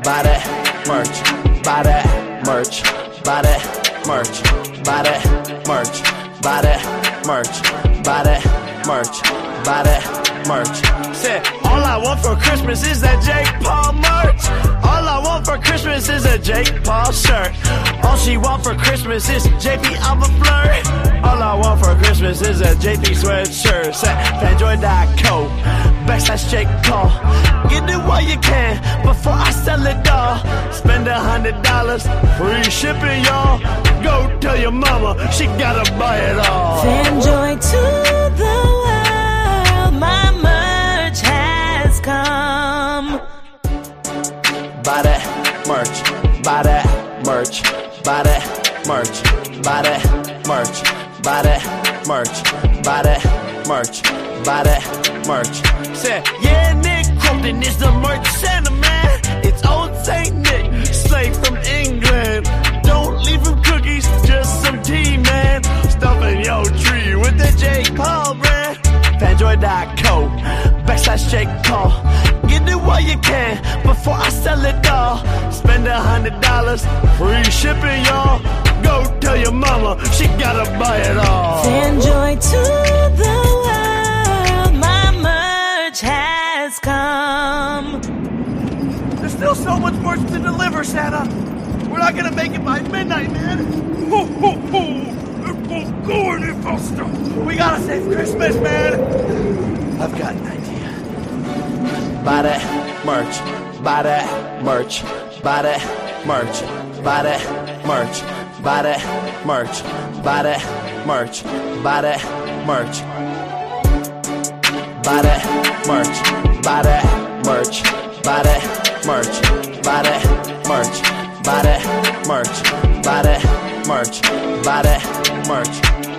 merch, buy that merch, buy that merch, buy that merch, buy that merch, buy that merch, buy that merch. Said, all I want for Christmas is that Jake Paul merch. All I want for Christmas is a Jake Paul shirt. All she want for Christmas is JP, I'm a flirt. All I want for Christmas is a JP sweatshirt. Say, fanjoy.co, backslash Jake Paul. Get it while you can before I sell dollars, free shipping, y'all. Go tell your mama she gotta buy it all. Fanjoy to the world, my merch has come. Buy that merch, buy that merch, buy that merch, buy that merch, buy that merch, buy that merch, buy that merch. Said, yeah, Nick Crompton is the merch Santa backslash Jake Paul. Get it while you can before I sell it all. Spend a hundred dollars, free shipping, y'all. Go tell your mama she gotta buy it all. Fanjoy to the world, my merch has come. There's still so much merch to deliver, Santa. We're not gonna make it by midnight, man. Ho, ho, ho. It won't go any faster. We gotta save Christmas, man. I've got an idea. Buy that merch. Buy that merch. Buy that merch. Buy that merch. Buy that merch. Buy that merch. Buy that merch. Buy that merch. Buy that merch. Buy that merch. Buy that merch. Buy that merch. Buy that merch. Buy that merch.